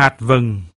hạt vừng.